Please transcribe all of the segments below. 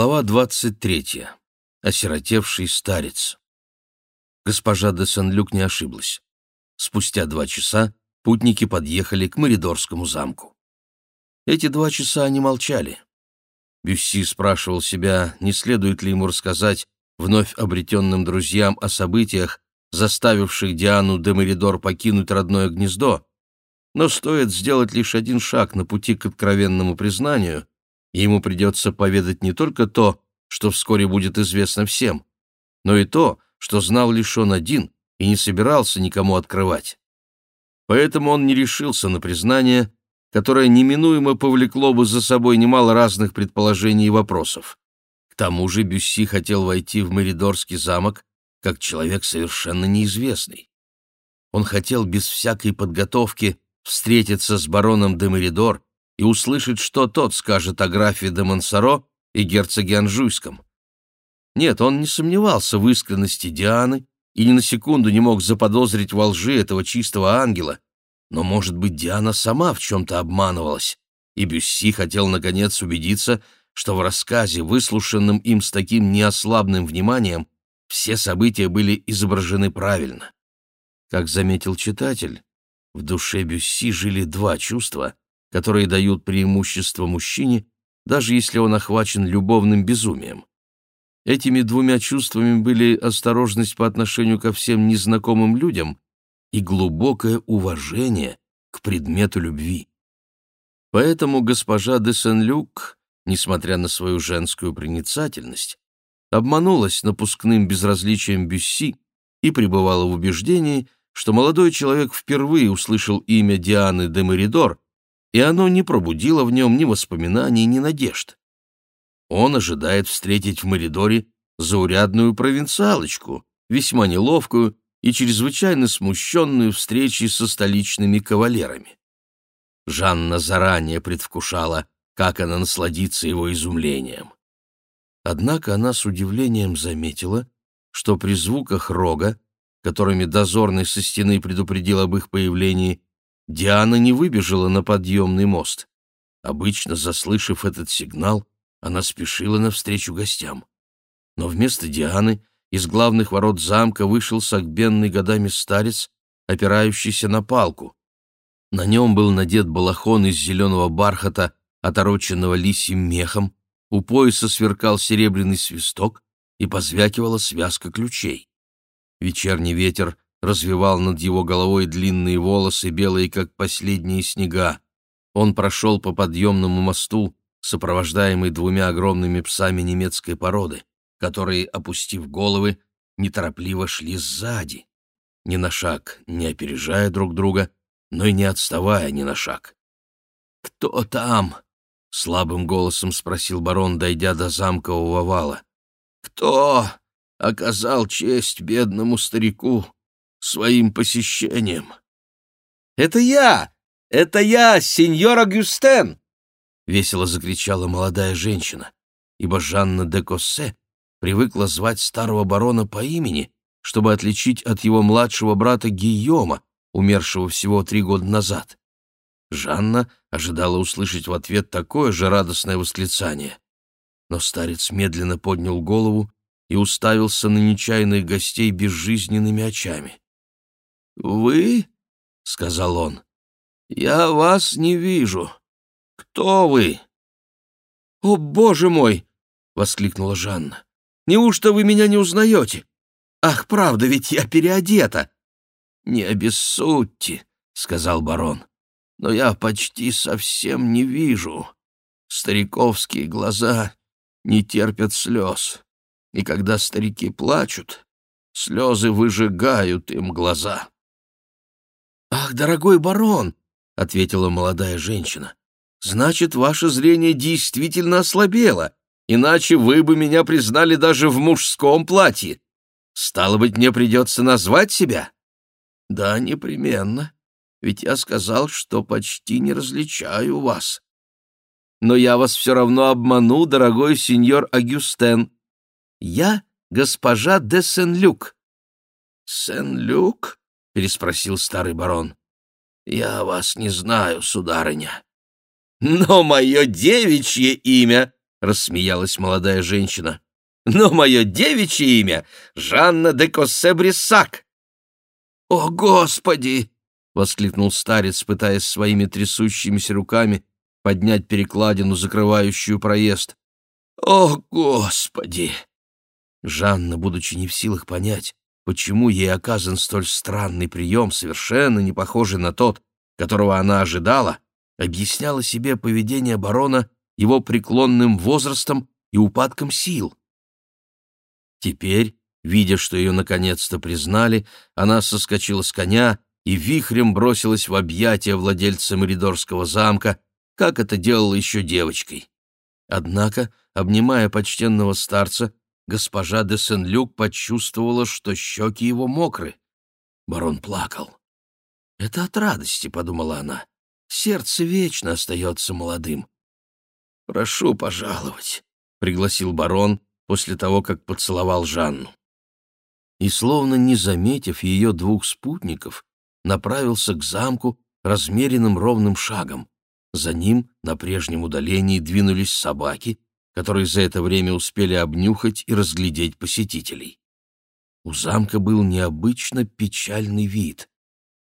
Глава двадцать третья. Осиротевший старец. Госпожа де Сен-Люк не ошиблась. Спустя два часа путники подъехали к Моридорскому замку. Эти два часа они молчали. Бюсси спрашивал себя, не следует ли ему рассказать вновь обретенным друзьям о событиях, заставивших Диану де Меридор покинуть родное гнездо, но стоит сделать лишь один шаг на пути к откровенному признанию, и ему придется поведать не только то, что вскоре будет известно всем, но и то, что знал лишь он один и не собирался никому открывать. Поэтому он не решился на признание, которое неминуемо повлекло бы за собой немало разных предположений и вопросов. К тому же Бюсси хотел войти в Меридорский замок как человек совершенно неизвестный. Он хотел без всякой подготовки встретиться с бароном де Меридор и услышать, что тот скажет о графе де Монсоро и герцоге Анжуйском. Нет, он не сомневался в искренности Дианы и ни на секунду не мог заподозрить во лжи этого чистого ангела, но, может быть, Диана сама в чем-то обманывалась, и Бюсси хотел, наконец, убедиться, что в рассказе, выслушанном им с таким неослабным вниманием, все события были изображены правильно. Как заметил читатель, в душе Бюсси жили два чувства, которые дают преимущество мужчине, даже если он охвачен любовным безумием. Этими двумя чувствами были осторожность по отношению ко всем незнакомым людям и глубокое уважение к предмету любви. Поэтому госпожа де Сен-Люк, несмотря на свою женскую проницательность, обманулась напускным безразличием Бюсси и пребывала в убеждении, что молодой человек впервые услышал имя Дианы де Меридор, и оно не пробудило в нем ни воспоминаний, ни надежд. Он ожидает встретить в Меридоре заурядную провинциалочку, весьма неловкую и чрезвычайно смущенную встречей со столичными кавалерами. Жанна заранее предвкушала, как она насладится его изумлением. Однако она с удивлением заметила, что при звуках рога, которыми дозорный со стены предупредил об их появлении, Диана не выбежала на подъемный мост. Обычно, заслышав этот сигнал, она спешила навстречу гостям. Но вместо Дианы из главных ворот замка вышел согбенный годами старец, опирающийся на палку. На нем был надет балахон из зеленого бархата, отороченного лисьим мехом, у пояса сверкал серебряный свисток и позвякивала связка ключей. Вечерний ветер развивал над его головой длинные волосы, белые, как последние снега. Он прошел по подъемному мосту, сопровождаемый двумя огромными псами немецкой породы, которые, опустив головы, неторопливо шли сзади, ни на шаг не опережая друг друга, но и не отставая ни на шаг. «Кто там?» — слабым голосом спросил барон, дойдя до замкового вала. «Кто оказал честь бедному старику своим посещением?» «Это я! Это я, сеньор Агюстен!» — весело закричала молодая женщина, ибо Жанна де Коссе привыкла звать старого барона по имени, чтобы отличить от его младшего брата Гийома, умершего всего три года назад. Жанна ожидала услышать в ответ такое же радостное восклицание. Но старец медленно поднял голову и уставился на нечаянных гостей безжизненными очами. «Вы?» — сказал он. «Я вас не вижу. Кто вы?» «О, боже мой!» — воскликнула Жанна. «Неужто вы меня не узнаете? Ах, правда, ведь я переодета!» «Не обессудьте», — сказал барон но я почти совсем не вижу. Стариковские глаза не терпят слез, и когда старики плачут, слезы выжигают им глаза. «Ах, дорогой барон!» — ответила молодая женщина. «Значит, ваше зрение действительно ослабело, иначе вы бы меня признали даже в мужском платье. Стало быть, мне придется назвать себя?» «Да, непременно ведь я сказал, что почти не различаю вас. Но я вас все равно обману, дорогой сеньор Агюстен. Я госпожа де Сен-Люк». «Сен-Люк?» — переспросил старый барон. «Я вас не знаю, сударыня». «Но мое девичье имя — рассмеялась молодая женщина. «Но мое девичье имя — Жанна де Коссе-Бриссак». «О, Господи!» — воскликнул старец, пытаясь своими трясущимися руками поднять перекладину, закрывающую проезд. «О, Господи!» Жанна, будучи не в силах понять, почему ей оказан столь странный прием, совершенно не похожий на тот, которого она ожидала, объясняла себе поведение барона его преклонным возрастом и упадком сил. Теперь, видя, что ее наконец-то признали, она соскочила с коня и вихрем бросилась в объятия владельца Меридорского замка, как это делала еще девочкой. Однако, обнимая почтенного старца, госпожа де Сен-Люк почувствовала, что щеки его мокры. Барон плакал. «Это от радости», — подумала она. «Сердце вечно остается молодым». «Прошу пожаловать», — пригласил барон после того, как поцеловал Жанну. И, словно не заметив ее двух спутников, направился к замку размеренным ровным шагом. За ним на прежнем удалении двинулись собаки, которые за это время успели обнюхать и разглядеть посетителей. У замка был необычно печальный вид.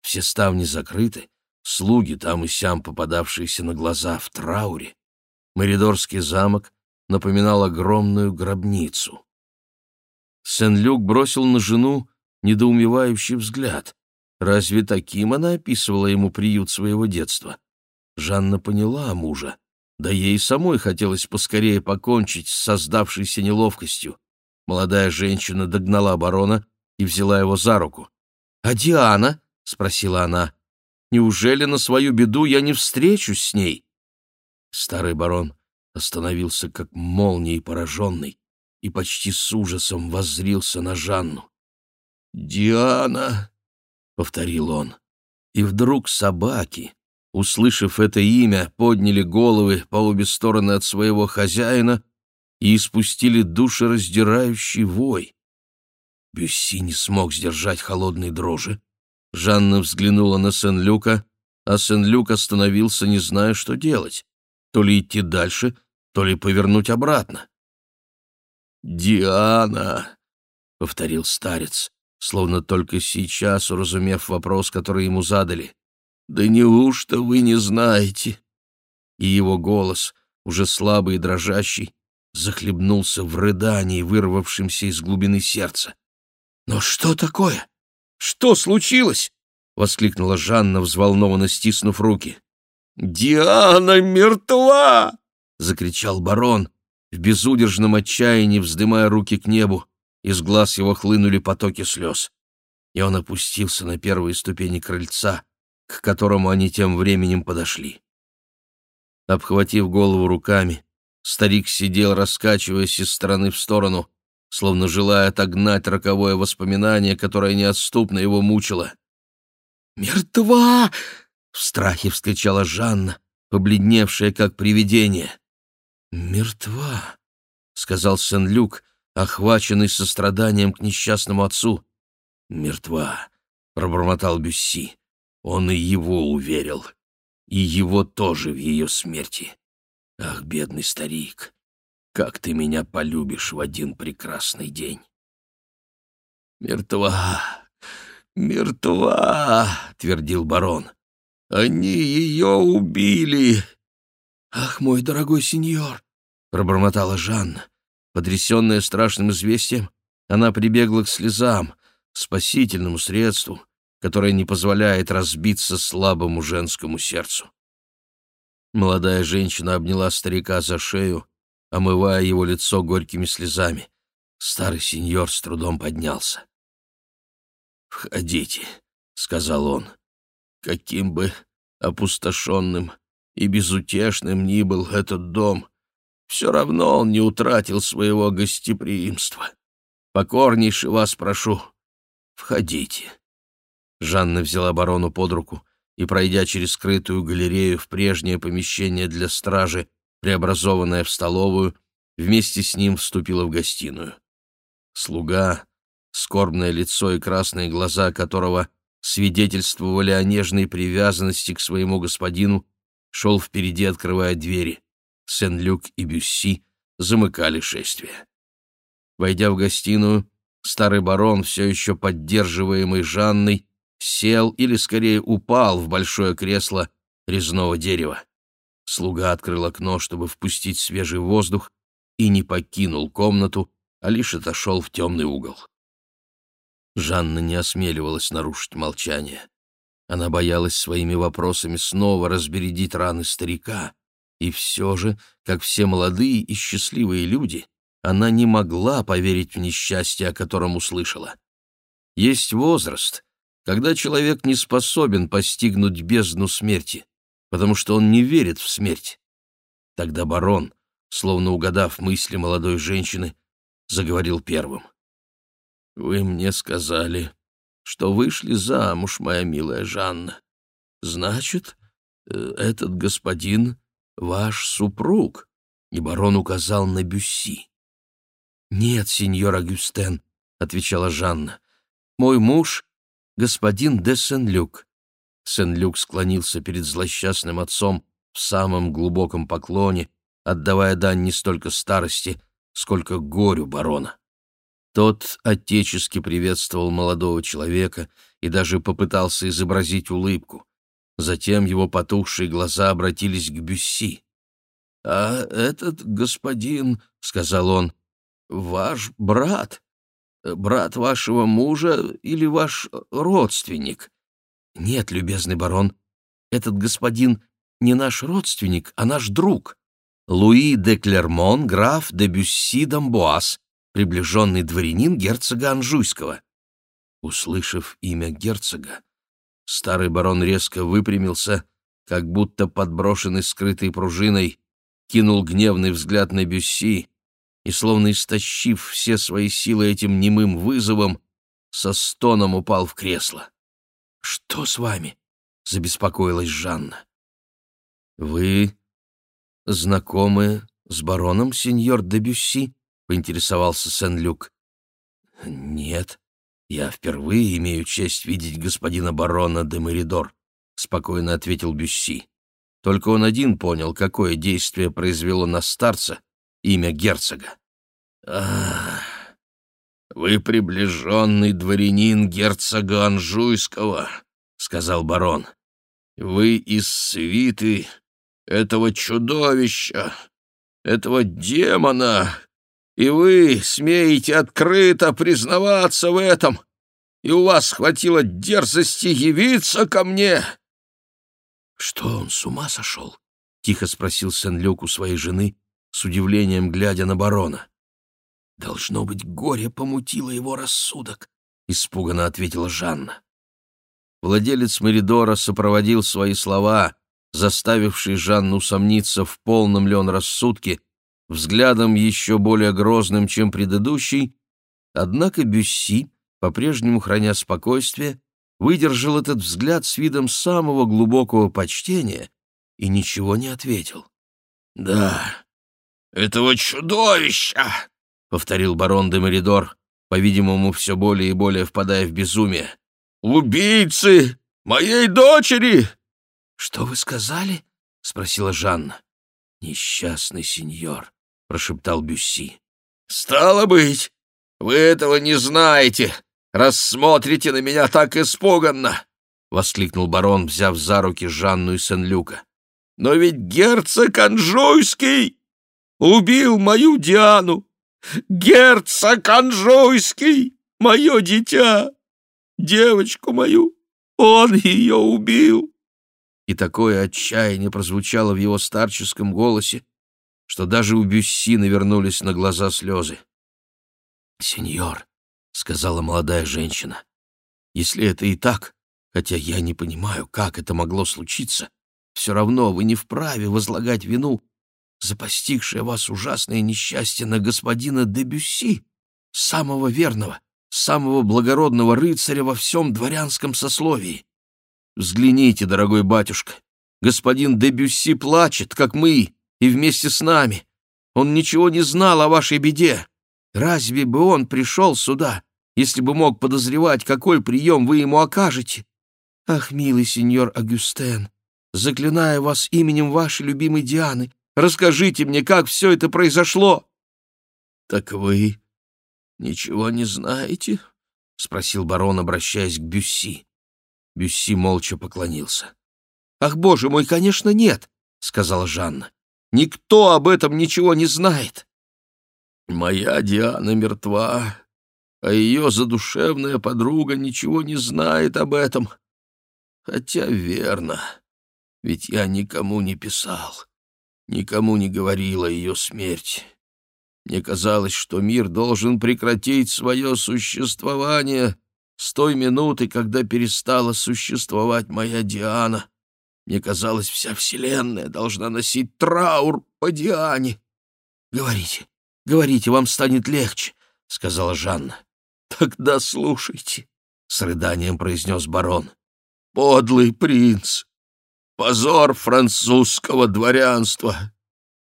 Все ставни закрыты, слуги там и сям попадавшиеся на глаза в трауре. Меридорский замок напоминал огромную гробницу. Сен-Люк бросил на жену недоумевающий взгляд. Разве таким она описывала ему приют своего детства? Жанна поняла мужа да ей самой хотелось поскорее покончить с создавшейся неловкостью. Молодая женщина догнала барона и взяла его за руку. «А Диана?» — спросила она. «Неужели на свою беду я не встречусь с ней?» Старый барон остановился как молнией пораженный и почти с ужасом воззрился на Жанну. «Диана!» — повторил он. И вдруг собаки, услышав это имя, подняли головы по обе стороны от своего хозяина и испустили душераздирающий вой. Бюсси не смог сдержать холодной дрожи. Жанна взглянула на Сен-Люка, а Сен-Люк остановился, не зная, что делать. То ли идти дальше, то ли повернуть обратно. «Диана!» — повторил старец, словно только сейчас уразумев вопрос, который ему задали. «Да неужто вы не знаете?» И его голос, уже слабый и дрожащий, захлебнулся в рыдании, вырвавшемся из глубины сердца. «Но что такое? Что случилось?» — воскликнула Жанна, взволнованно стиснув руки. «Диана мертва!» — закричал барон, в безудержном отчаянии вздымая руки к небу. Из глаз его хлынули потоки слез. И он опустился на первые ступени крыльца, к которому они тем временем подошли. Обхватив голову руками, старик сидел, раскачиваясь из стороны в сторону, словно желая отогнать роковое воспоминание, которое неотступно его мучило. «Мертва!» — в страхе вскричала Жанна, побледневшая как привидение. «Мертва!» — сказал Сен-Люк, охваченный состраданием к несчастному отцу. «Мертва!» — пробормотал Бюсси. Он и его уверил, и его тоже в ее смерти. Ах, бедный старик, как ты меня полюбишь в один прекрасный день. «Мертва, мертва!» — твердил барон. «Они ее убили!» «Ах, мой дорогой сеньор!» — пробормотала Жанна. Потрясенная страшным известием, она прибегла к слезам, спасительному средству, которая не позволяет разбиться слабому женскому сердцу. Молодая женщина обняла старика за шею, омывая его лицо горькими слезами. Старый сеньор с трудом поднялся. «Входите», — сказал он, — «каким бы опустошенным и безутешным ни был этот дом, все равно он не утратил своего гостеприимства. Покорнейше вас прошу, входите». Жанна взяла барону под руку и, пройдя через скрытую галерею в прежнее помещение для стражи, преобразованное в столовую, вместе с ним вступила в гостиную. Слуга, скорбное лицо и красные глаза которого свидетельствовали о нежной привязанности к своему господину, шел впереди, открывая двери. Сен-Люк и Бюсси замыкали шествие. Войдя в гостиную, старый барон, все еще поддерживаемый Жанной, сел или, скорее, упал в большое кресло резного дерева. Слуга открыл окно, чтобы впустить свежий воздух, и не покинул комнату, а лишь отошел в темный угол. Жанна не осмеливалась нарушить молчание. Она боялась своими вопросами снова разбередить раны старика, и все же, как все молодые и счастливые люди, она не могла поверить в несчастье, о котором услышала. Есть возраст, когда человек не способен постигнуть бездну смерти, потому что он не верит в смерть. Тогда барон, словно угадав мысли молодой женщины, заговорил первым. «Вы мне сказали, что вышли замуж, моя милая Жанна. Значит, э, этот господин — ваш супруг?» И барон указал на Бюсси. «Нет, сеньор Агюстен», — отвечала Жанна. «Мой муж — господин де Сен-Люк». Сен-Люк склонился перед злосчастным отцом в самом глубоком поклоне, отдавая дань не столько старости, сколько горю барона. Тот отечески приветствовал молодого человека и даже попытался изобразить улыбку. Затем его потухшие глаза обратились к Бюсси. «А этот господин, — сказал он, — ваш брат, брат вашего мужа или ваш родственник?» «Нет, любезный барон, этот господин не наш родственник, а наш друг. Луи де Клермон, граф де Бюсси d'Амбуаз, приближенный дворянин герцога Анжуйского. Услышав имя герцога, старый барон резко выпрямился, как будто подброшенный скрытой пружиной, кинул гневный взгляд на Бюсси и, словно истощив все свои силы этим немым вызовом, со стоном упал в кресло. «Что с вами?» — забеспокоилась Жанна. «Вы знакомы с бароном, сеньор де Бюсси?» — поинтересовался Сен-Люк. «Нет, я впервые имею честь видеть господина барона де Меридор», — спокойно ответил Бюсси. Только он один понял, какое действие произвело на старца имя герцога. «Ах, вы приближенный дворянин герцога Анжуйского», — сказал барон. «Вы из свиты этого чудовища, этого демона, и вы смеете открыто признаваться в этом, и у вас хватило дерзости явиться ко мне!» «Что он, с ума сошел?» — тихо спросил Сен-Люк у своей жены, с удивлением глядя на барона. «Должно быть, горе помутило его рассудок», — испуганно ответила Жанна. Владелец Меридора сопроводил свои слова, заставившие Жанну усомниться, в полном ли он рассудке, взглядом еще более грозным, чем предыдущий, однако Бюсси, по-прежнему храня спокойствие, выдержал этот взгляд с видом самого глубокого почтения и ничего не ответил. «Да, этого чудовища!» — повторил барон де Меридор, по-видимому, все более и более впадая в безумие. «Убийцы моей дочери!» «Что вы сказали?» — спросила Жанна. «Несчастный сеньор», — прошептал Бюсси. «Стало быть, вы этого не знаете, рассмотрите на меня так испуганно!» — воскликнул барон, взяв за руки Жанну и Сен-Люка. «Но ведь герцог Анжуйский убил мою Диану! Герцог Анжуйский, мое дитя! Девочку мою! Он ее убил!» И такое отчаяние прозвучало в его старческом голосе, что даже у Бюсси навернулись на глаза слезы. «Сеньор», — сказала молодая женщина, — «если это и так, хотя я не понимаю, как это могло случиться, все равно вы не вправе возлагать вину за постигшее вас ужасное несчастье на господина де Бюсси, самого верного, самого благородного рыцаря во всем дворянском сословии. Взгляните, дорогой батюшка, господин де Бюсси плачет, как мы, и вместе с нами. Он ничего не знал о вашей беде. Разве бы он пришел сюда, если бы мог подозревать, какой прием вы ему окажете? Ах, милый сеньор Агюстен, заклинаю вас именем вашей любимой Дианы, Расскажите мне, как все это произошло!» «Так вы ничего не знаете?» — спросил барон, обращаясь к Бюсси. Бюсси молча поклонился. «Ах, боже мой, конечно, нет!» — сказала Жанна. «Никто об этом ничего не знает!» «Моя Диана мертва, а ее задушевная подруга ничего не знает об этом. Хотя верно, ведь я никому не писал, никому не говорил о ее смерти. Мне казалось, что мир должен прекратить свое существование с той минуты, когда перестала существовать моя Диана. Мне казалось, вся вселенная должна носить траур по Диане. — Говорите, говорите, вам станет легче, — сказала Жанна. — Тогда слушайте, — с рыданием произнес барон. — Подлый принц, позор французского дворянства,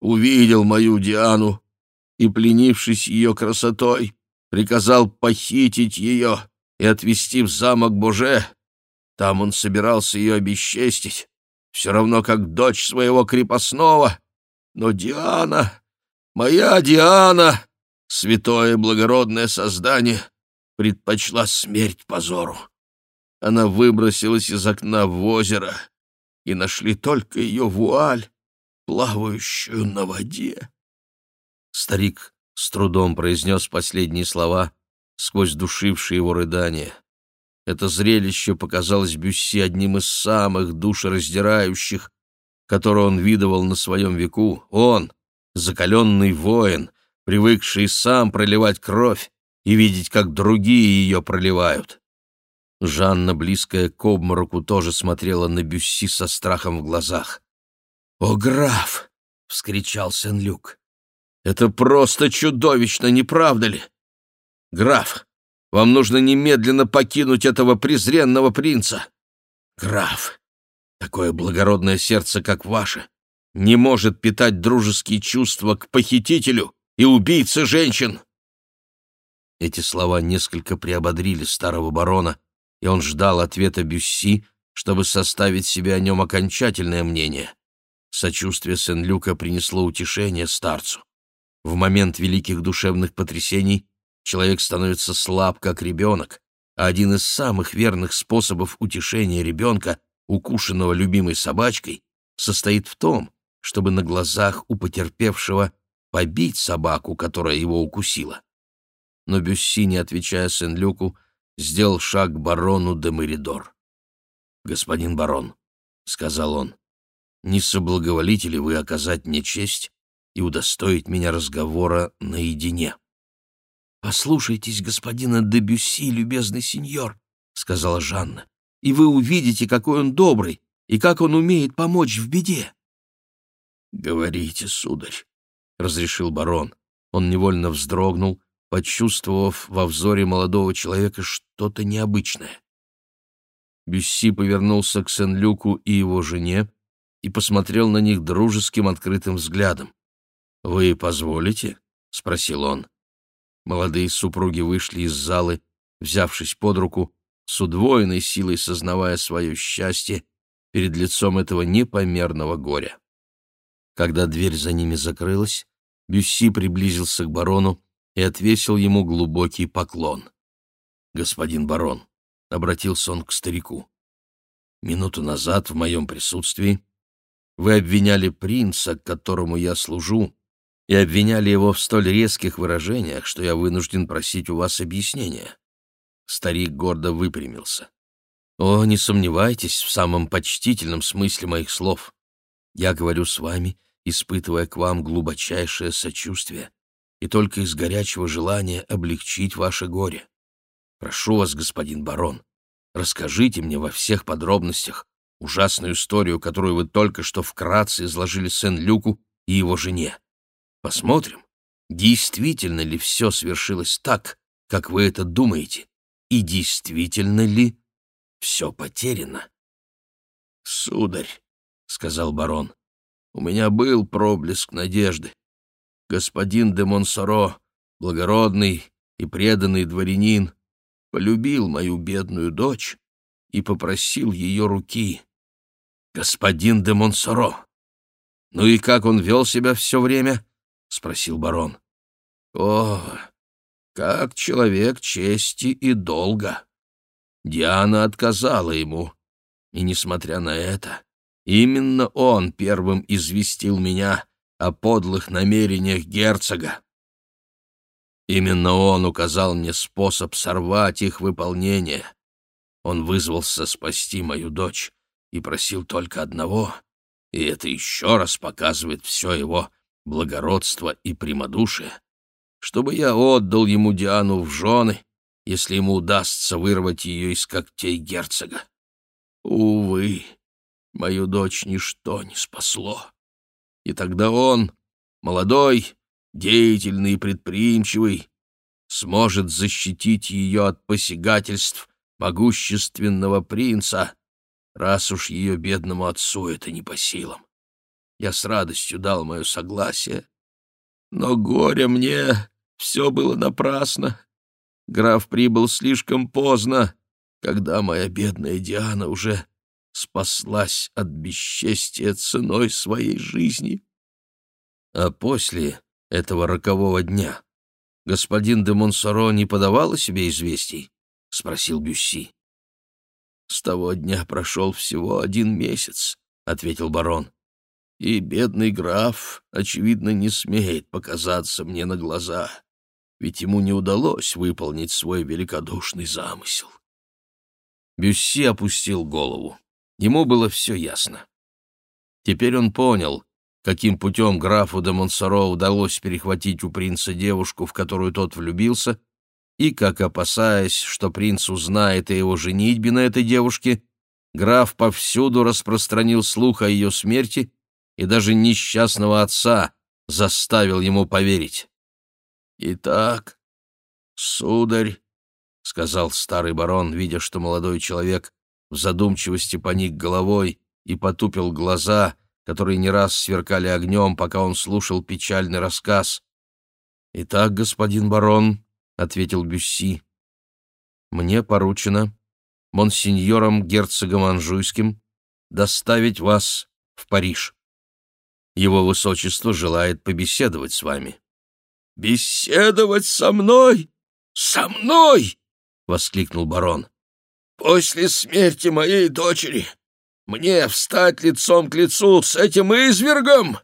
увидел мою Диану и, пленившись ее красотой, приказал похитить ее и отвезти в замок Боже. Там он собирался ее обесчестить, все равно как дочь своего крепостного. Но Диана, моя Диана, святое благородное создание, предпочла смерть позору. Она выбросилась из окна в озеро, и нашли только ее вуаль, плавающую на воде. Старик с трудом произнес последние слова сквозь душившие его рыдания. Это зрелище показалось Бюсси одним из самых душераздирающих, которые он видывал на своем веку. Он, закаленный воин, привыкший сам проливать кровь и видеть, как другие ее проливают. Жанна, близкая к обмороку, тоже смотрела на Бюсси со страхом в глазах. «О, граф!» — вскричал Сен-Люк. Это просто чудовищно, не правда ли? Граф, вам нужно немедленно покинуть этого презренного принца. Граф, такое благородное сердце, как ваше, не может питать дружеские чувства к похитителю и убийце женщин. Эти слова несколько приободрили старого барона, и он ждал ответа Бюсси, чтобы составить себе о нем окончательное мнение. Сочувствие Сен-Люка принесло утешение старцу. В момент великих душевных потрясений человек становится слаб, как ребенок, а один из самых верных способов утешения ребенка, укушенного любимой собачкой, состоит в том, чтобы на глазах у потерпевшего побить собаку, которая его укусила. Но Бюсси, не отвечая Сен-Люку, сделал шаг барону де Меридор. «Господин барон», — сказал он, — «не соблаговолите ли вы оказать мне честь и удостоить меня разговора наедине. «Послушайтесь господина Дебюсси, любезный сеньор», — сказала Жанна, «и вы увидите, какой он добрый и как он умеет помочь в беде». «Говорите, сударь», — разрешил барон. Он невольно вздрогнул, почувствовав во взоре молодого человека что-то необычное. Бюсси повернулся к Сен-Люку и его жене и посмотрел на них дружеским открытым взглядом. «Вы позволите?» — спросил он. Молодые супруги вышли из залы, взявшись под руку, с удвоенной силой сознавая свое счастье перед лицом этого непомерного горя. Когда дверь за ними закрылась, Бюсси приблизился к барону и отвесил ему глубокий поклон. «Господин барон», — обратился он к старику, — «минуту назад в моем присутствии вы обвиняли принца, которому я служу, и обвиняли его в столь резких выражениях, что я вынужден просить у вас объяснения. Старик гордо выпрямился. О, не сомневайтесь в самом почтительном смысле моих слов. Я говорю с вами, испытывая к вам глубочайшее сочувствие и только из горячего желания облегчить ваше горе. Прошу вас, господин барон, расскажите мне во всех подробностях ужасную историю, которую вы только что вкратце изложили Сен-Люку и его жене. Посмотрим, действительно ли все свершилось так, как вы это думаете, и действительно ли все потеряно. «Сударь», — сказал барон, — «у меня был проблеск надежды. Господин де Монсоро, благородный и преданный дворянин, полюбил мою бедную дочь и попросил ее руки. Господин де Монсоро, «Ну и как он вел себя все время?» — спросил барон. «О, как человек чести и долга!» Диана отказала ему, и, несмотря на это, именно он первым известил меня о подлых намерениях герцога. Именно он указал мне способ сорвать их выполнение. Он вызвался спасти мою дочь и просил только одного, и это еще раз показывает все его благородство и прямодушие, чтобы я отдал ему Диану в жены, если ему удастся вырвать ее из когтей герцога. Увы, мою дочь ничто не спасло. И тогда он, молодой, деятельный и предприимчивый, сможет защитить ее от посягательств могущественного принца, раз уж ее бедному отцу это не по силам. Я с радостью дал мое согласие, но горе мне, все было напрасно. Граф прибыл слишком поздно, когда моя бедная Диана уже спаслась от бесчестия ценой своей жизни. А после этого рокового дня господин де Монсоро не подавал о себе известий? — спросил Бюсси. «С того дня прошел всего один месяц», — ответил барон. «И бедный граф, очевидно, не смеет показаться мне на глаза, ведь ему не удалось выполнить свой великодушный замысел». Бюсси опустил голову. Ему было все ясно. Теперь он понял, каким путем графу де Монсоро удалось перехватить у принца девушку, в которую тот влюбился, и, как опасаясь, что принц узнает о его женитьбе на этой девушке, граф повсюду распространил слух о ее смерти и даже несчастного отца заставил ему поверить. «Итак, сударь», — сказал старый барон, видя, что молодой человек в задумчивости поник головой и потупил глаза, которые не раз сверкали огнем, пока он слушал печальный рассказ. «Итак, господин барон», — ответил Бюсси. «Мне поручено монсеньором герцогом Анжуйским доставить вас в Париж. Его высочество желает побеседовать с вами». «Беседовать со мной? Со мной?» — воскликнул барон. «После смерти моей дочери мне встать лицом к лицу с этим извергом?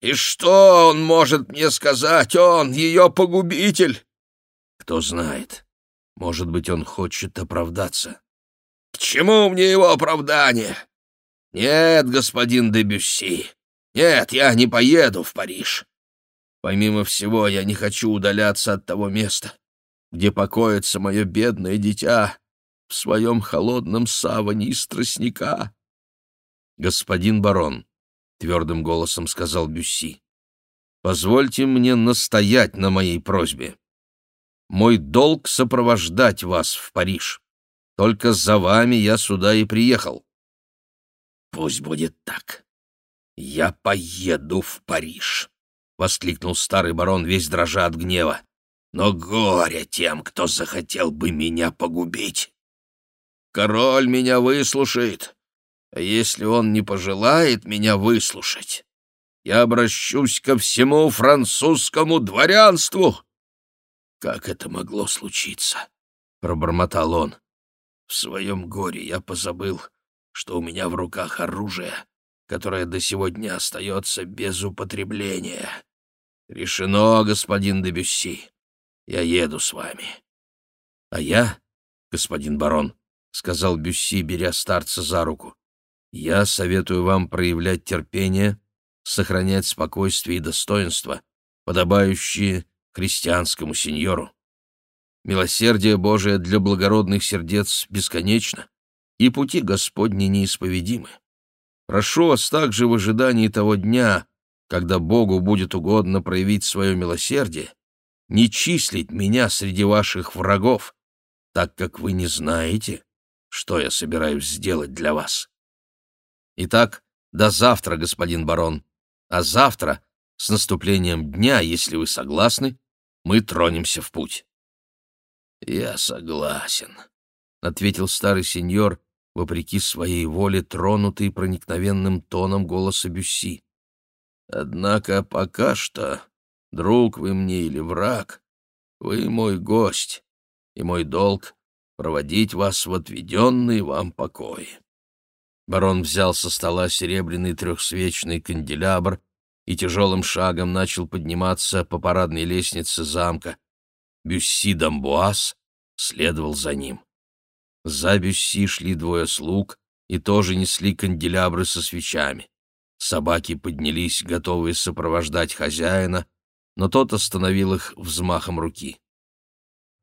И что он может мне сказать, он, ее погубитель?» Кто знает, может быть, он хочет оправдаться. К чему мне его оправдание? Нет, господин де Бюсси, нет, я не поеду в Париж. Помимо всего, я не хочу удаляться от того места, где покоится мое бедное дитя в своем холодном саване из тростника. «Господин барон», — твердым голосом сказал Бюсси, — «позвольте мне настоять на моей просьбе. Мой долг сопровождать вас в Париж. Только за вами я сюда и приехал. Пусть будет так. Я поеду в Париж, воскликнул старый барон, весь дрожа от гнева. Но горе тем, кто захотел бы меня погубить. Король меня выслушает, а если он не пожелает меня выслушать, я обращусь ко всему французскому дворянству как это могло случиться? Пробормотал он. В своем горе я позабыл, что у меня в руках оружие, которое до сегодня остается без употребления. Решено, господин Дебюсси. Я еду с вами. А я, господин барон, — сказал Бюсси, беря старца за руку, — я советую вам проявлять терпение, сохранять спокойствие и достоинство, подобающие христианскому сеньору. Милосердие Божие для благородных сердец бесконечно, и пути Господни неисповедимы. Прошу вас также в ожидании того дня, когда Богу будет угодно проявить свое милосердие, не числить меня среди ваших врагов, так как вы не знаете, что я собираюсь сделать для вас. Итак, до завтра, господин барон, а завтра, с наступлением дня, если вы согласны, мы тронемся в путь. «Я согласен», — ответил старый сеньор, вопреки своей воле, тронутый проникновенным тоном голоса Бюсси. Однако пока что, друг вы мне или враг, вы мой гость, и мой долг — проводить вас в отведенные вам покои». Барон взял со стола серебряный трехсвечный канделябр и тяжелым шагом начал подниматься по парадной лестнице замка. Бюсси Дамбуаз следовал за ним. За Бюсси шли двое слуг и тоже несли канделябры со свечами. Собаки поднялись, готовые сопровождать хозяина, но тот остановил их взмахом руки.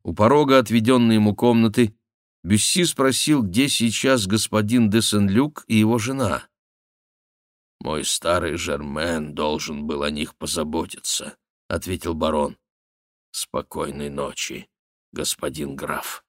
У порога отведенной ему комнаты Бюсси спросил, где сейчас господин де Сен-Люк и его жена. «Мой старый Жермен должен был о них позаботиться», — ответил барон. «Спокойной ночи, господин граф».